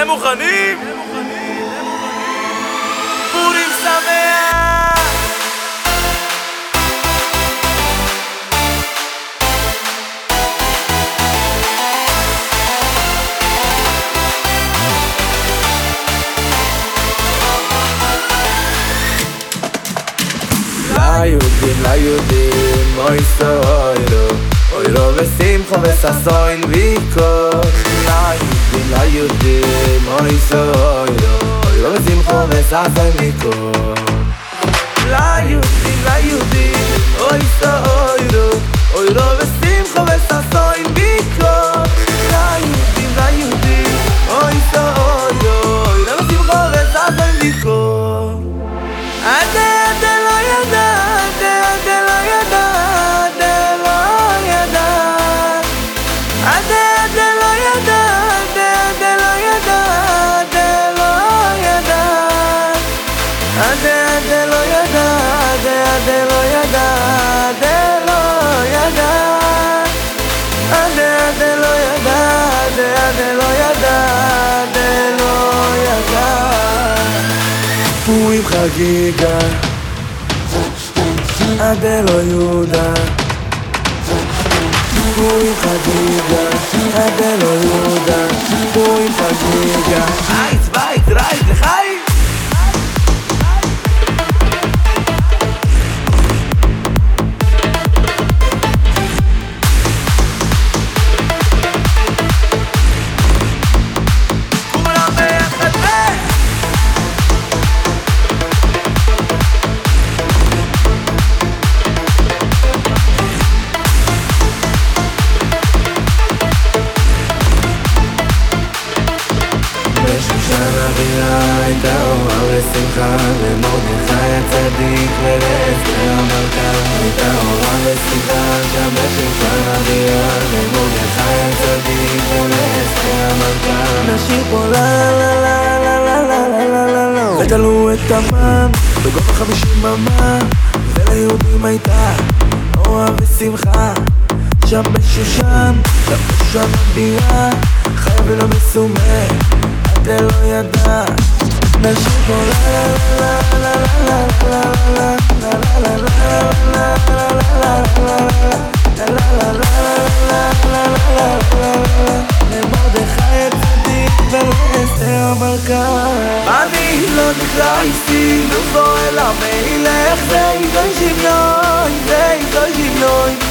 אתם מוכנים? פורים שמח! ליהודים, ליהודים, אוי סוי לו, אוי לו ושמחו וששון ויקור, ליהודים la yudi moy soy yo yo sim khomes asay mikol la yudi la yudi עדה עדה לא ידע, עדה עדה לא ידע, עדה לא ידע. עדה עדה לא ידע, עדה עדה לא ידע, עדה לא ידע. פורים חגיגה, עדה לא יהודה. פורים חגיגה, עדה לא יהודה, פורים חגיגה. את האור לשמחה למרדכי הצדיק ולאסתר המלכה את האור לשמחה שם בשמחה אביה למרדכי הצדיק ולאסתר המלכה נשאיר פה לה לה לה לה לה לה לה לה לה לה ותלו את המן בגובה חמישים אמה וליהודים הייתה אורה ושמחה. שם בשושן, שם בשושן הבירה חיה ולא מסומה, עד לא ידע נשאיר פה לה לה לה לה לה לה לה לה לה לה לה לה לה לה למרדכי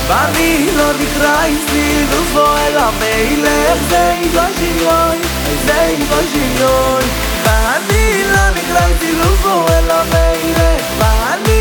ואני לא נקרא איסי לבוא אל המלך זה ידוי שוויון זה ידוי שוויון ואני לא נקרא איסי לבוא אל המלך ואני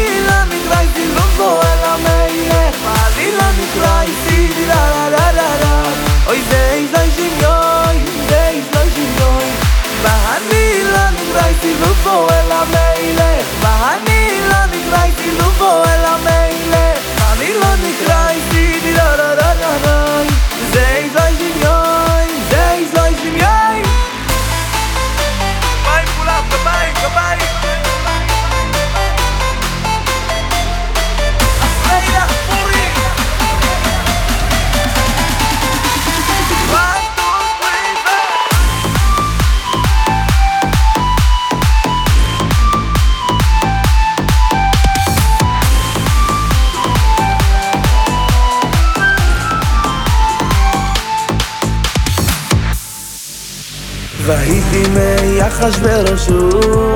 με η αχασβέρο σου,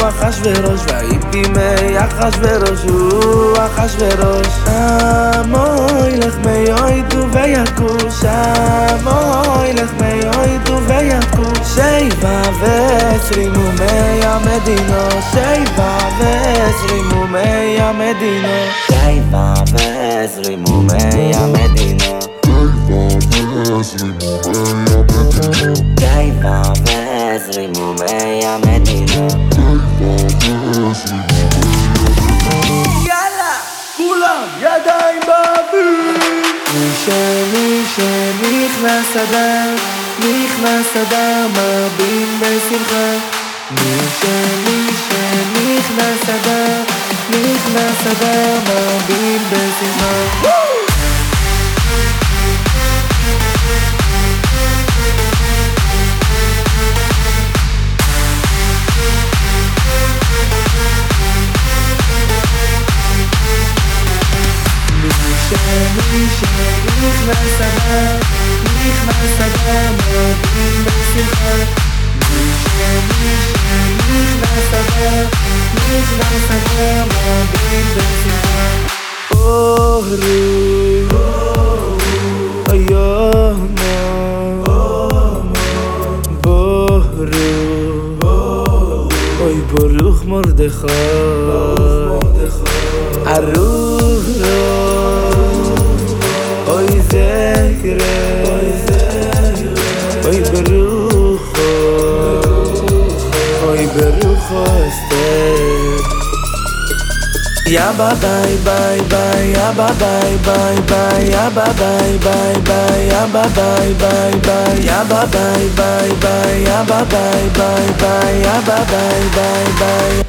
αχασβέρο. Με η αχασβέρο σου, αχασβέρο. Αμό, η λεχμή, του βέλιακου. Αμό, η λεχμή, του βέλιακου. Σε η βαβέ, τριμού με η αμεντίνο. Σε η βαβέ, τριμού με η αμεντίνο. Σε βαβέ, τριμού με η αμεντίνο. Σε η βαβέ, τριμού με η αμεντίνο. אדר, נכנס אדר מרבים בשמחה. מי שמי שנכנס אדר, נכנס אדר מרבים בשמחה میخوستم میخوستم بسیخه میشه میشه میخوستم میخوستم بسیخه اوه رو ایام بهرو. اوی ای مرد خواه. عروه رو Ya ba bye bye bye ya ba bye bye bye ya ba bye bye bye ya ba bye bye bye ya ba bye bye bye ya ba bye bye bye ya ba bye bye bye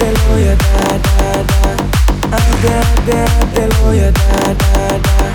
دلوی دا دا دا اگه ده دلوی دا دا دا